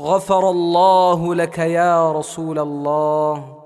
غفر الله لك يا رسول الله.